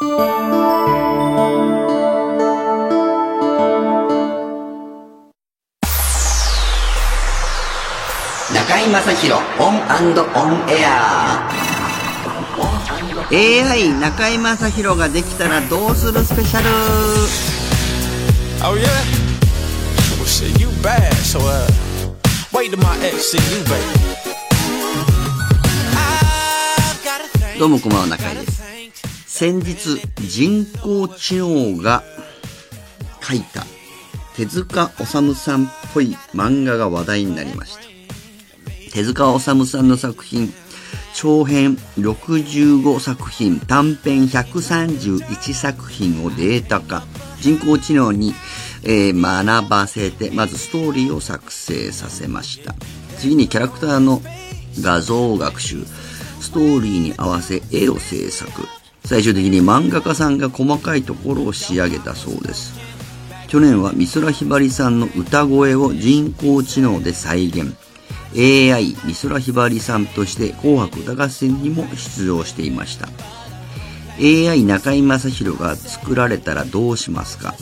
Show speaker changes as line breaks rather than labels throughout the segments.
中井正広オンオンエア。
ー AI 中居正広ができたらどうするスペシャル？どうもこんばんは中居です。先日人工知能が書いた手塚治虫さんっぽい漫画が話題になりました。手塚治虫さんの作品長編65作品短編131作品をデータ化。人工知能に、えー学ばせてまずストーリーを作成させました。次にキャラクターの画像学習。ストーリーに合わせ絵を制作。最終的に漫画家さんが細かいところを仕上げたそうです。去年は美空ひばりさんの歌声を人工知能で再現。AI 美空ひばりさんとして紅白歌合戦にも出場していました。AI 中居正広が作られたらどうしますか？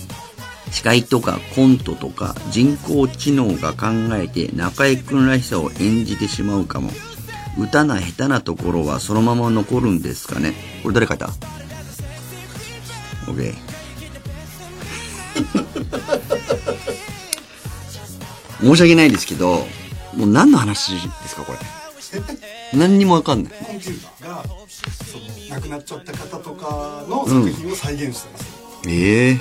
司会とかコントとか人工知能が考えて中居くんらしさを演じてしまうかも。歌な下手なところはそのまま残るんですかね。これ誰書いた ?OK 申し訳ないですけどもう何の話ですかこれ？何にもわかんない。
コンピューターがその亡くなっちゃった方とかの作品を再現したす。よ、
ええ。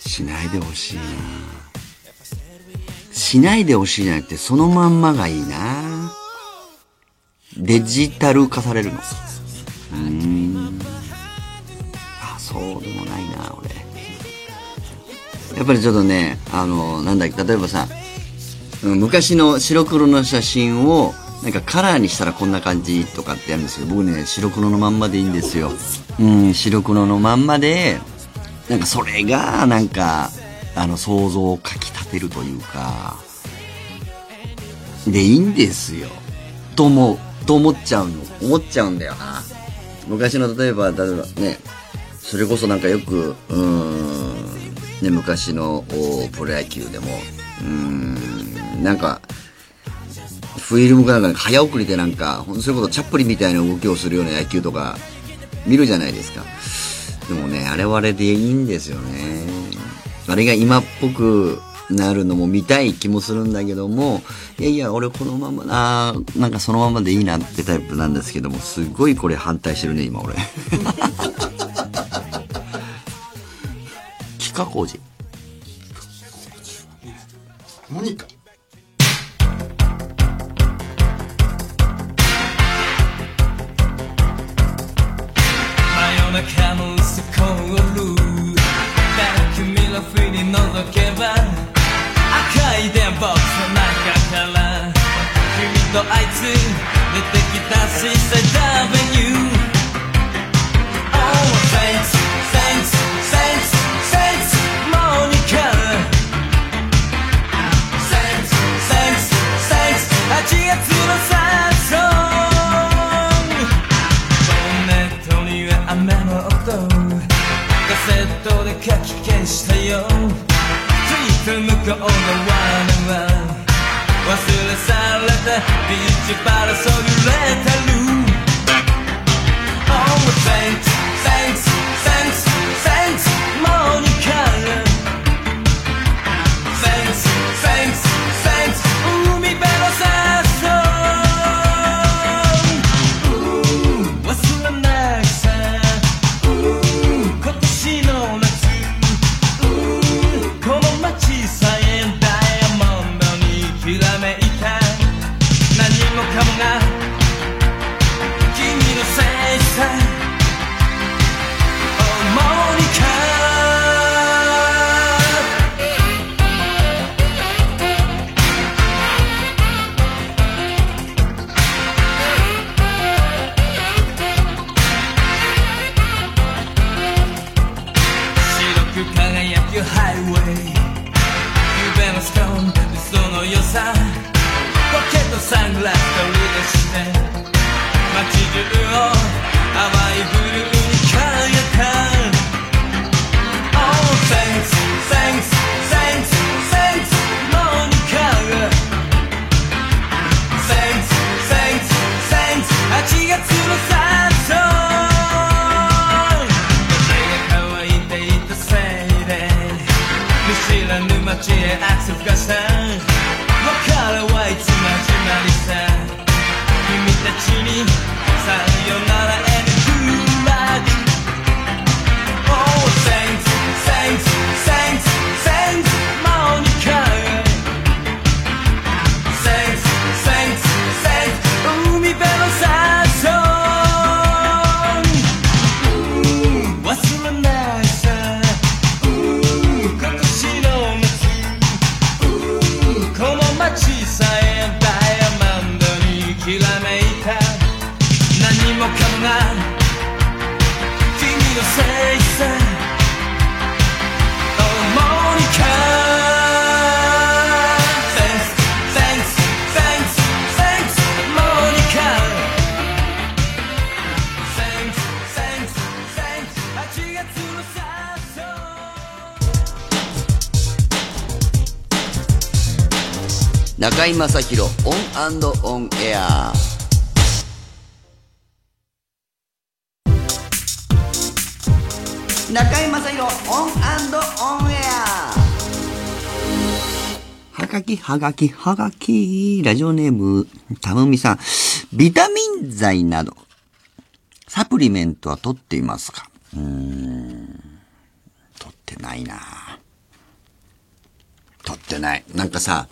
しないでほしいな。しないでほしいじゃなくてそのまんまがいいなデジタル化されるのうーん。あそうでもないな俺。やっぱりちょっとねあのなんだっけ例えばさ昔の白黒の写真をなんかカラーにしたらこんな感じとかってやるんですけど僕ね白黒のまんまでいいんですよ。うん白黒のまんまでなんかそれがなんかあの想像をかきたてるというか。でいいんですよ。と思う。と思っちゃうの。思っちゃうんだよな。昔の例えば例えばねそれこそなんかよくうーんね昔のおプロ野球でもうーんなんかフィルムがなんか早送りでなんかほんとそういうことチャップリンみたいな動きをするような野球とか見るじゃないですか。でもねあれはあれでいいんですよね。あれが今っぽくなるのも見たい気もするんだけどもいやいや俺このままあーなんかそのままでいいなってタイプなんですけどもすごいこれ反対してるね今俺。企画工事
モニカ
真夜中のスコールだ君の振り覗けば赤い電ボックスの中から君とあいつ出てきたシスター Avenue Oh thanks thanks thanks thanks モニカ Thanks thanks thanks 8月のサンソンボンネットには雨の音カセットで書き消したよつい去られたビーチパラソルれて and left only the stench.
中居正広オンオンエア中居正広オンオンエアはがき、はがき、はがき。ラジオネーム、たむみさん。ビタミン剤など、サプリメントは取っていますか？うーん。取ってないな取ってない。なんかさ、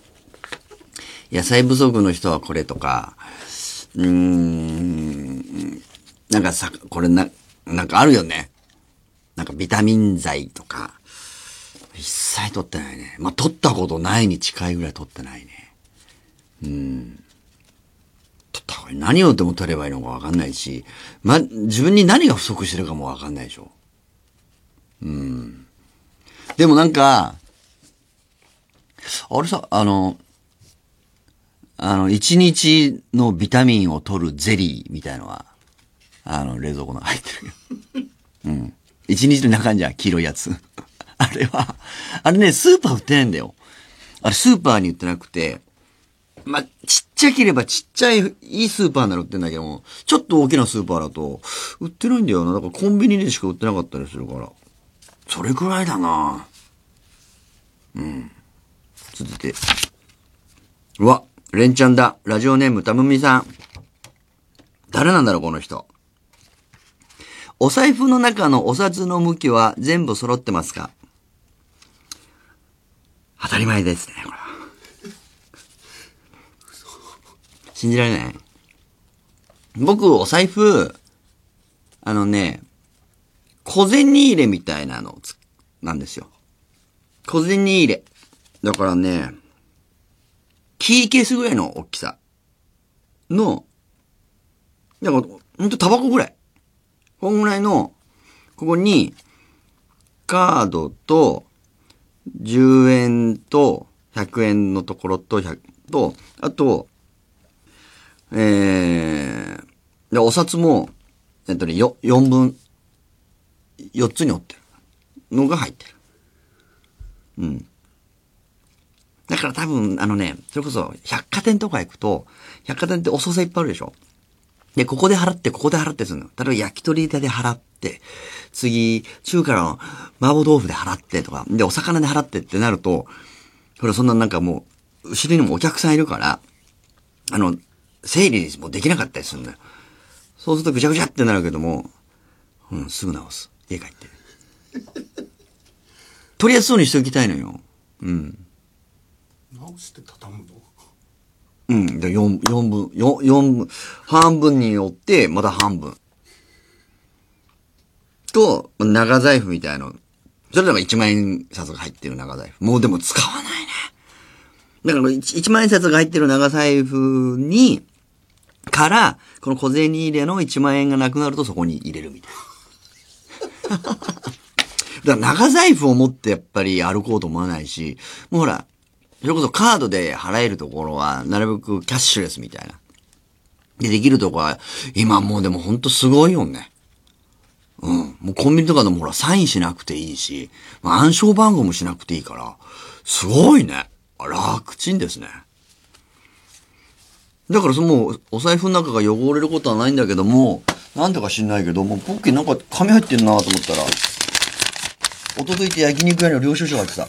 野菜不足の人はこれとか、うーん、なんかさ、これな、なんかあるよね。なんかビタミン剤とか、一切取ってないね。まあ、取ったことないに近いぐらい取ってないね。うん。取った方がいい。何をでも取ればいいのかわかんないし、ま、自分に何が不足してるかもわかんないでしょ。うん。でもなんか、あれさ、あの、あの、一日のビタミンを取るゼリーみたいのは、あの、冷蔵庫の入ってる。うん。一日の中じゃ黄色いやつ。あれは、あれね、スーパー売ってないんだよ。あれスーパーに売ってなくて、まあ、ちっちゃければちっちゃい、いいスーパーなら売ってんだけども、ちょっと大きなスーパーだと、売ってないんだよな。だからコンビニでしか売ってなかったりするから。それくらいだなうん。続いて。うわ、レンチャンだ。ラジオネームたむみさん。誰なんだろう、この人。お財布の中のお札の向きは全部揃ってますか？当たり前ですね、これは。信じられない僕、お財布、あのね、小銭入れみたいなのなんですよ。小銭入れ。だからね、キーケースぐらいの大きさの、なんか、ほんとタバコぐらい。こんぐらいの、ここに、カードと、10円と、100円のところと、100と、あと、えー、で、お札も、えっとね、よ、4分、4つに折ってるのが入ってる。うん。だから多分、あのね、それこそ、百貨店とか行くと、百貨店ってお惣菜いっぱいあるでしょ？で、ここで払って、ここで払ってするの。例えば焼き鳥屋で払って、次、中華の麻婆豆腐で払ってとか、で、お魚で払ってってなると、これそんななんかもう、後ろにもお客さんいるから、あの、整理もできなかったりするんだよ。そうするとぐちゃぐちゃってなるけども、うん、すぐ直す。家帰って。とりあえずそうにしておきたいのよ。うん。
直して畳むの？
うん。で、四、四分、四、四分、半分によって、また半分。と、長財布みたいの。それでも一万円札が入ってる長財布。もうでも使わないね。だから一一万円札が入ってる長財布に、から、この小銭入れの一万円がなくなるとそこに入れるみたいな。だから長財布を持ってやっぱり歩こうと思わないし、もうほら、それこそカードで払えるところは、なるべくキャッシュレスみたいな。で、できるとこは、今もうでもほんとすごいよね。うん。もうコンビニとかでもほら、サインしなくていいし、ま暗証番号もしなくていいから、すごいね。楽ちんですね。だからその、お財布の中が汚れることはないんだけども、なんだか知んないけど、もうポッケになんか紙入ってんなと思ったら、一昨日って焼肉屋の領収書が入ってた。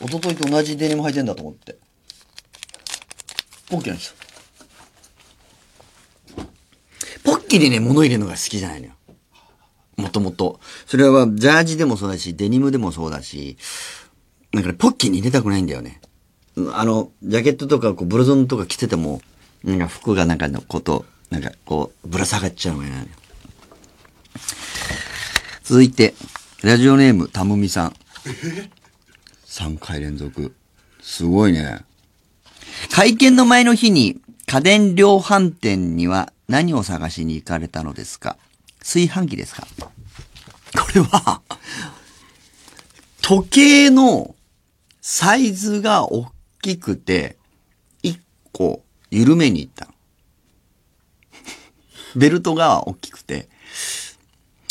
一昨日と同じデニム履いてんだと思って。ポッキーなんですよ。ポッキーでね、物入れるのが好きじゃないのよ。もともと。それは、ジャージでもそうだし、デニムでもそうだし、なんかね、ポッキーに入れたくないんだよね。あの、ジャケットとか、こう、ブルゾンとか着てても、なんか服がなんかのこと、なんかこう、ぶら下がっちゃうのが嫌なのよ。続いて、ラジオネーム、たむみさん。3回連続。すごいね。会見の前の日に家電量販店には何を探しに行かれたのですか？炊飯器ですか？これは、時計のサイズが大きくて、1個緩めに行ったの。ベルトが大きくて、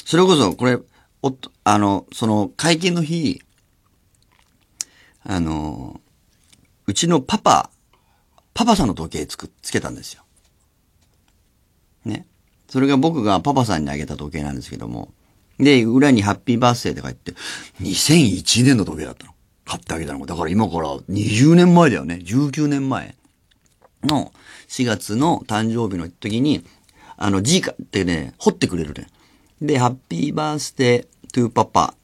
それこそ、これ、おっと、あの、その、会見の日、あの、うちのパパ、パパさんの時計つく、つけたんですよ。ね。それが僕がパパさんにあげた時計なんですけども。で、裏にハッピーバースデーって書いて、2001年の時計だったの。買ってあげたのが。だから今から20年前だよね。19年前の4月の誕生日の時に、あの、G かってね、掘ってくれるね。で、ハッピーバースデートゥーパパ、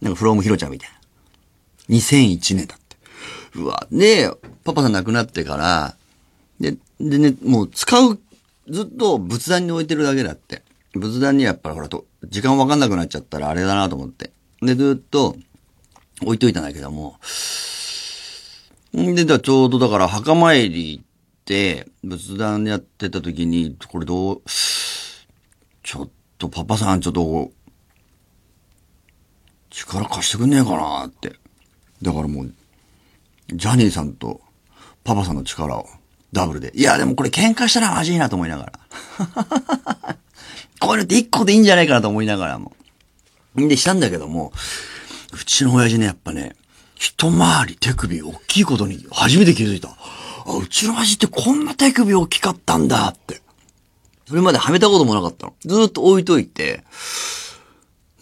なんかフロームヒロちゃんみたいな。2001年だって。うわ。で、パパさん亡くなってから、で、でね、もう使う、ずっと仏壇に置いてるだけだって。仏壇にやっぱりほらと、時間わかんなくなっちゃったらあれだなと思って。で、ずっと置いといたんだけども。んで、だちょうどだから墓参り行って、仏壇やってた時に、これどう、ちょっとパパさんちょっと、力貸してくんねえかなって。だからもう、ジャニーさんとパパさんの力をダブルで。いや、でもこれ喧嘩したらまずいなと思いながら。こういうのって一個でいいんじゃないかなと思いながらも。んで、したんだけども、うちの親父ね、やっぱね、一回り手首大きいことに初めて気づいた。あ、うちの親父ってこんな手首大きかったんだって。それまではめたこともなかったの。ずっと置いといて。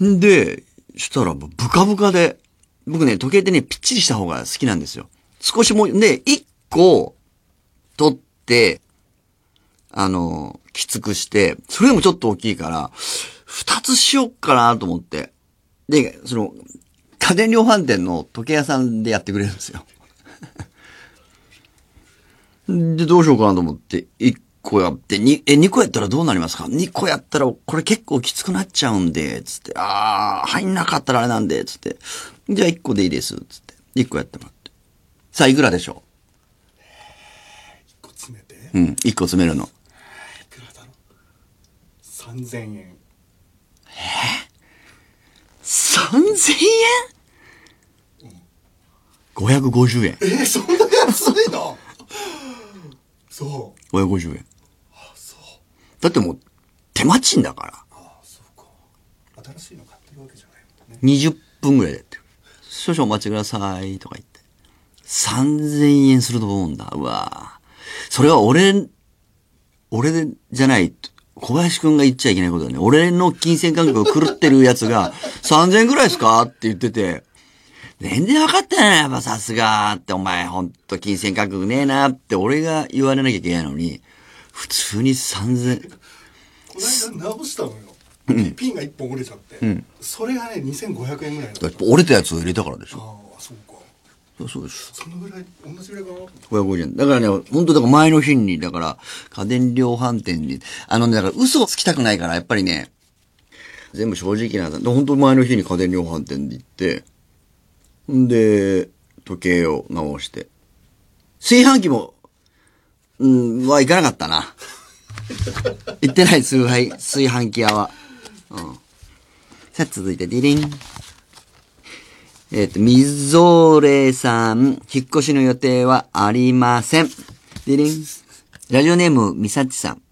んで、したらもうブカブカで、僕ね、時計ってね、ぴっちりした方が好きなんですよ。少しも、で、一個、取って、あの、きつくして、それでもちょっと大きいから、二つしよっかなと思って。で、その、家電量販店の時計屋さんでやってくれるんですよ。で、どうしようかなと思って、一個やって、に、え、二個やったらどうなりますか？二個やったら、これ結構きつくなっちゃうんで、つって、あー、入んなかったらあれなんで、つって、じゃあ一個でいいです、つって、一個やってもらって。さあ、いくらでしょ
個詰めて？
ううん、一個詰めるの。
いくらだろう？3000円
3000円 ?550 円。
えー、そんな安いの？そう
550円。だってもう、手間賃だから。
新しいの買ってるわけじゃないもんね
20分ぐらいでやってる。少々お待ちください、とか言って。3000円すると思うんだ。うわそれは俺、俺じゃない。小林くんが言っちゃいけないことだね。俺の金銭感覚が狂ってるやつが、3000円ぐらいですかって言ってて、全然分かってないな、やっぱさすがって、お前ほんと金銭感覚ねえなって俺が言われなきゃいけないのに、普通に3000、
この間直したのよピンが1本折れちゃって、それがね2500円ぐらいの
折れたやつを入れたからでしょ。
ああそうか
そうそうです。
そのぐらい同じぐらいかな
550円。だからね、本当だから前の日に、だから、家電量販店に、あのね、だから嘘をつきたくないから、やっぱりね、全部正直な本当前の日に家電量販店で行って、んで、時計を直して。炊飯器も、うん、は行かなかったな。行ってない、炊飯、炊飯器屋は。さあ、続いて、ディリン。えっ、と、みぞれさん、引っ越しの予定はありません。ディリン。ラジオネーム、みさちさん。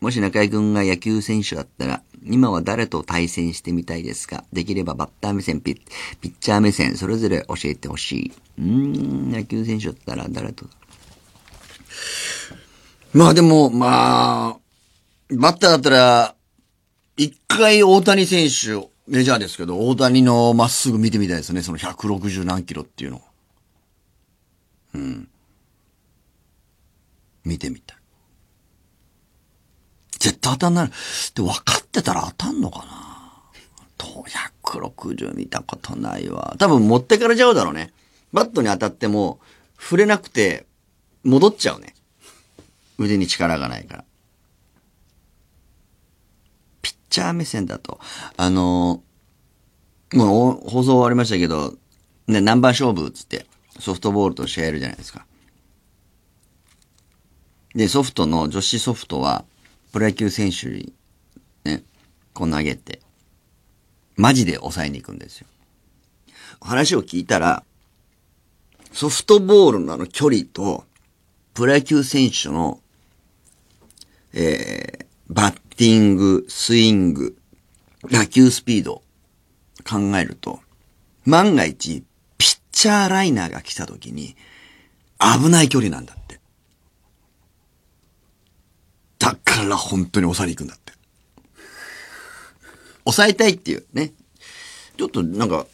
もし中井くんが野球選手だったら、今は誰と対戦してみたいですか？できればバッター目線ピッ、ピッチャー目線、それぞれ教えてほしい。うーん、野球選手だったら誰と？まあでも、まあ、バッターだったら、一回大谷選手、メジャーですけど、大谷のまっすぐ見てみたいですね。その160何キロっていうの。うん。見てみたい。絶対当たんない。で、分かってたら当たんのかなと、160見たことないわ。多分持ってかれちゃうだろうね。バットに当たっても、触れなくて、戻っちゃうね。腕に力がないから。ピッチャー目線だと、あのもう放送終わりましたけど、ね、何番勝負っつって、ソフトボールと試合やるじゃないですか。で、ソフトの、女子ソフトは、プロ野球選手に、ね、こう投げて、マジで抑えに行くんですよ。話を聞いたら、ソフトボールのあの距離と、プロ野球選手の、えー、バッティング、スイング、打球スピード、考えると、万が一、ピッチャーライナーが来た時に、危ない距離なんだって。だから本当に抑えに行くんだって。抑えたいっていうね。ちょっとなんか、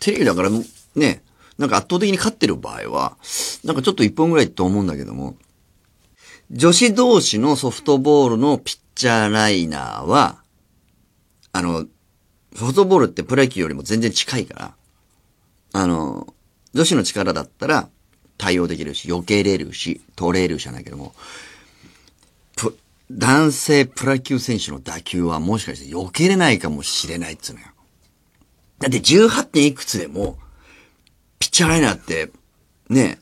テレビだからね、なんか圧倒的に勝ってる場合は、なんかちょっと一本ぐらいと思うんだけども、女子同士のソフトボールのピッチャーライナーは、あの、ソフトボールってプロ野球よりも全然近いから、あの、女子の力だったら対応できるし、避けれるし、取れるじゃないけども、男性プロ野球選手の打球はもしかして避けれないかもしれないっつうのよ。だって 18. 点いくつでも、ピッチャーライナーって、ね、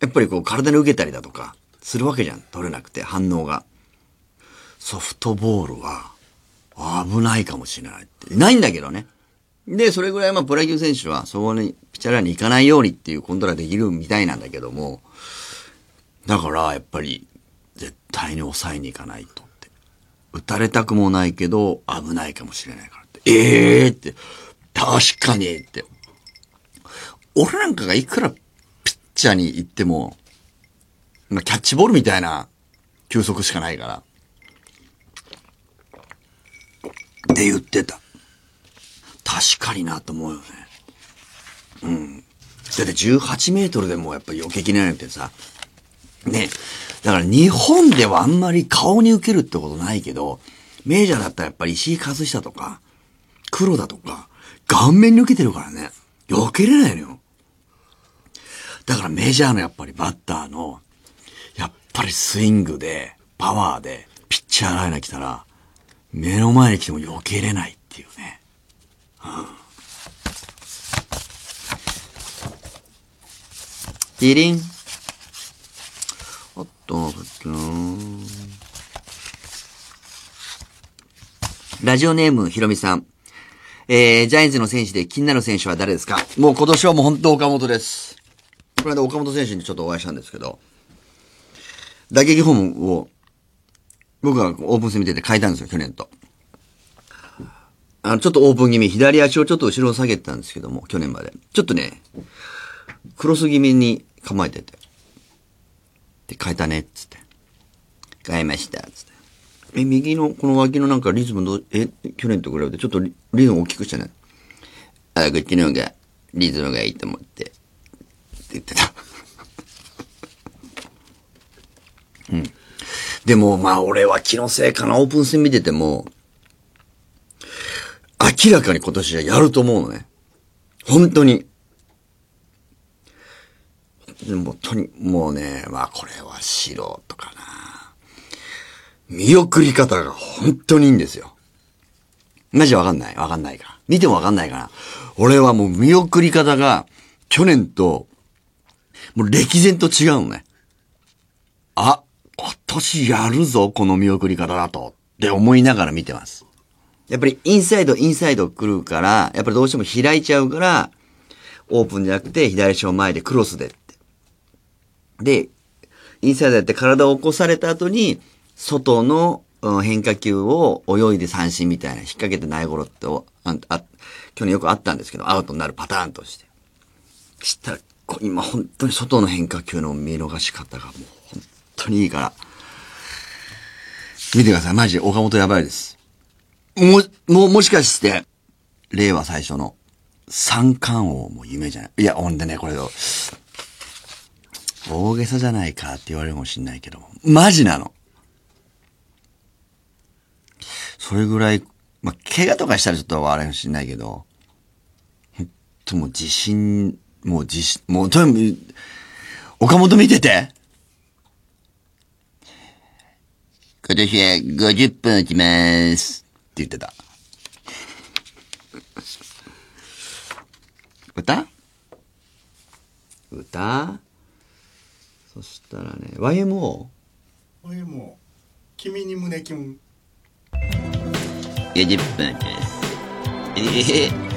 やっぱりこう体に受けたりだとか、するわけじゃん。取れなくて、反応が。ソフトボールは、危ないかもしれないって。ないんだけどね。で、それぐらいまあプロ野球選手は、そこに、ピッチャーラに行かないようにっていうコントロールできるみたいなんだけども、だから、やっぱり、絶対に抑えに行かないとって。打たれたくもないけど、危ないかもしれないからって。ええー、って。確かにって。俺なんかがいくらピッチャーに行っても、ま、キャッチボールみたいな球速しかないから。って言ってた。確かになと思うよね。うん。だって18メートルでもやっぱり避けきれなくてさ。ね。だから日本ではあんまり顔に受けるってことないけど、メジャーだったらやっぱり石井和久とか、黒田とか、顔面に受けてるからね。避けれないのよ。だからメジャーのやっぱりバッターの、やっぱりスイングで、パワーで、ピッチャーライナー来たら、目の前に来ても避けれないっていうね。うん。リリン。あったな、さっきなラジオネーム、ひろみさん。えー、ジャイアンツの選手で気になる選手は誰ですか？もう今年はもう本当岡本です。この間岡本選手にちょっとお会いしたんですけど、打撃フォームを、僕がオープン戦見てて変えたんですよ、去年と。あの、ちょっとオープン気味、左足をちょっと後ろを下げてたんですけども、去年まで。ちょっとね、クロス気味に構えてて。で、変えたね、っつって。変えました、つって。え、右の、この脇のなんかリズムどう、え、去年と比べてちょっとリリズム大きくしたね。あ、こっちの方がリズムがいいと思って。って言ってた。うん。でも、まあ俺は気のせいかな、オープン戦見てても、明らかに今年はやると思うのね。本当に。でも、とに、もうね、まあこれは素人かな。見送り方が本当にいいんですよ。マジわかんないわかんないか。見てもわかんないかな。俺はもう見送り方が、去年と、もう歴然と違うのね。あ、今年やるぞ、この見送り方だと。って思いながら見てます。やっぱりインサイド、インサイド来るから、やっぱりどうしても開いちゃうから、オープンじゃなくて左足を前でクロスでって。で、インサイドやって体を起こされた後に、外の変化球を泳いで三振みたいな、引っ掛けてないゴロってあ、去年よくあったんですけど、アウトになるパターンとして。したら、今本当に外の変化球の見逃し方がもう本当にいいから。見てください。マジで岡本やばいです。も、も、もしかして、令和最初の三冠王も夢じゃない？いや、ほんでね、これ、大げさじゃないかって言われるかもしんないけど、マジなの。それぐらい、まあ、怪我とかしたらちょっと笑いかもしんないけど、ほんともう自信、もう自信、もうとにかく、岡本見てて今年は50分打ちます。って言ってた。歌？歌？そしたらね、YMO?
これもう君に胸キュン
50分です。ええ
君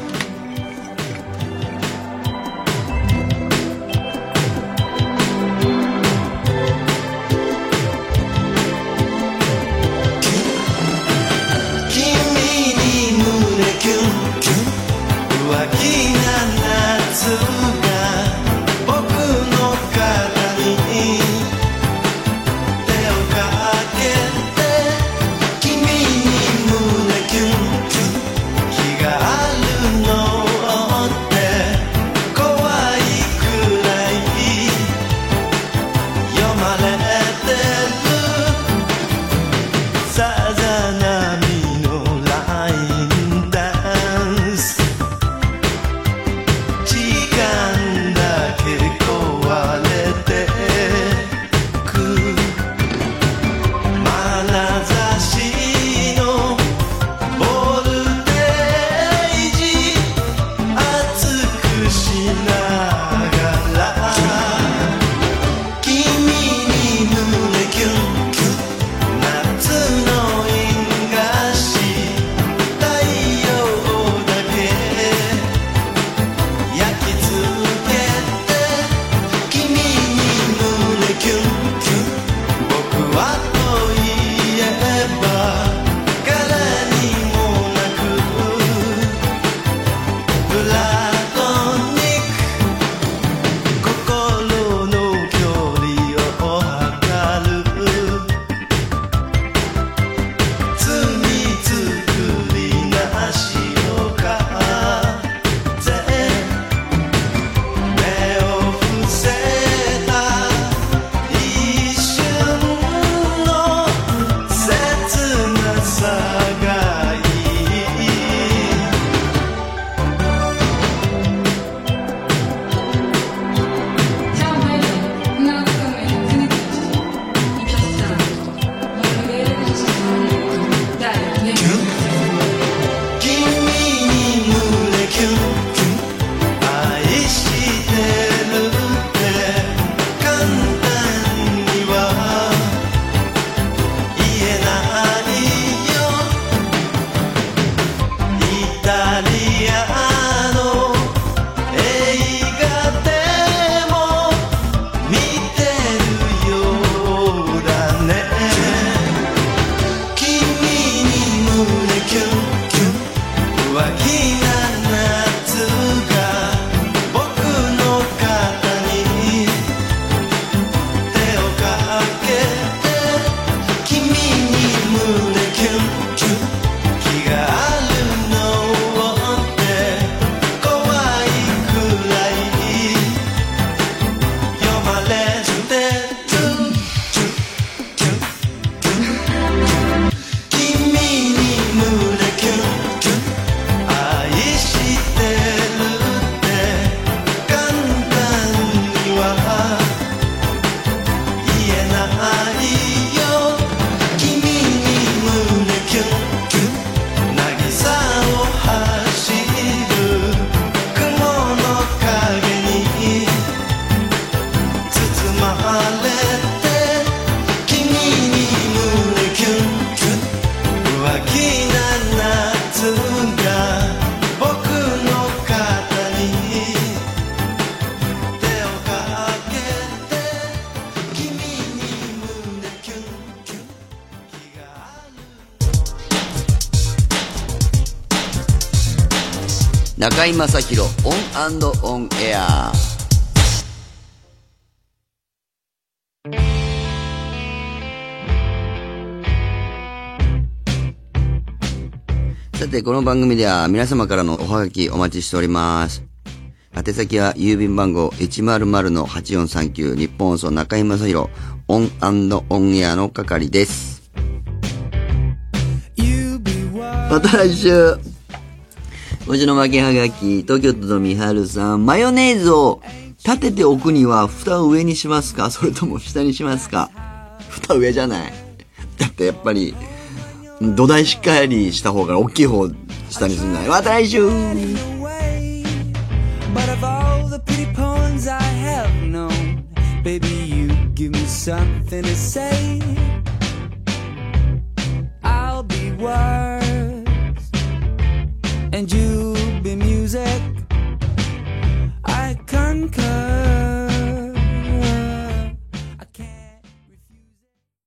る
中居正広 ON & ON AIR さて、この番組では皆様からのおはがきお待ちしております。宛先は郵便番号100-8439ニッポン放送中居正広 ON & ON AIR の係です。また来週今週の負けはがき、東京都のみはるさん、マヨネーズを立てておくには蓋を上にしますか？それとも下にしますか？蓋上じゃない。だってやっぱり、土台しっかりした方が大きい方下にすんない？また来週
But of all the pity poems I have known, baby, you give me something to say. I'll be words, and you. music I concur.